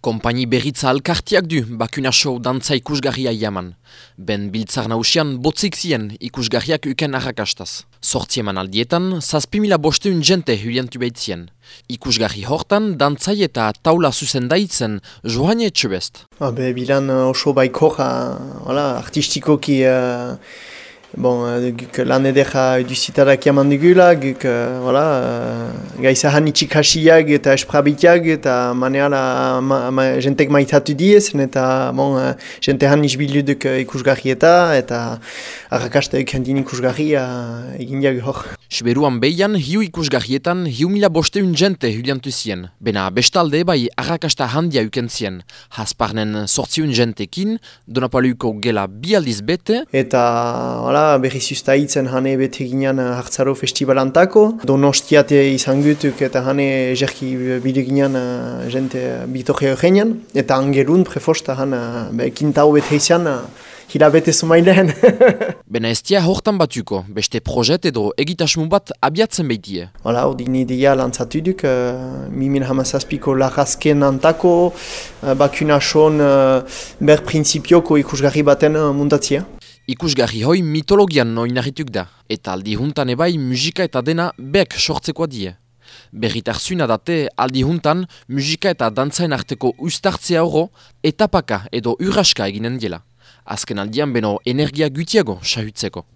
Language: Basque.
Kompaini berritza alkartiak du bakuna show dantza ikusgarria iaman. Ben biltzar nausian botzik zien ikusgarriak uken arrakastaz. Sortzi eman aldietan, zazpimila bosteun jente hulientu behitzien. Ikusgarri hortan, dantzai eta taula zuzendaitzen johan etxubest. Ah, be, bilan oso baiko artistikoki uh, Bon, uh, guk lan edera eduzitarak jaman dugula, guk uh, voilà, uh, gaizahan itxikasiak eta esprabitiak eta maneala ma, ma, jentek maitatu diez, eta bon, uh, jentehan izbilu duk ikusgarri eta eta arrakasta ekendin ikusgarri uh, egin diag hor. Siberuan behian, hiu ikusgarrietan, hiu mila bosteun jente huliantu zien. Bena bestalde bai arrakasta handia ukentzien. Hasparnen sortziun jentekin, donapaluko gela bialdiz bete. Eta, voilà, da berriz usta hitzen hane bete ginean eh, hartzaro festivalantako. Donostiate izan gutuk eta hane jerki bide ginean uh, jente bitoge horrenean. Eta angerun prefosta hane be, kintau bete izan uh, hila bete zumailean. Bena ez tia hortan batuko, beste projet edo egitasmu bat abiatzen behitie. Hala, hori nidea lantzatu duk, uh, mimin hamazazpiko lagazken antako, uh, bakuna son uh, ber prinsipioko ikusgarri baten uh, mundatzia. Ikusgarri hoi mitologian noinarrituk da, eta aldi juntan ebai musika eta dena bek sortzekoa die. Berritar zuina date aldi juntan musika eta dantzain arteko ustartzea oro etapaka edo uraska eginen dela. Azken aldian beno energia gutiago sahutzeko.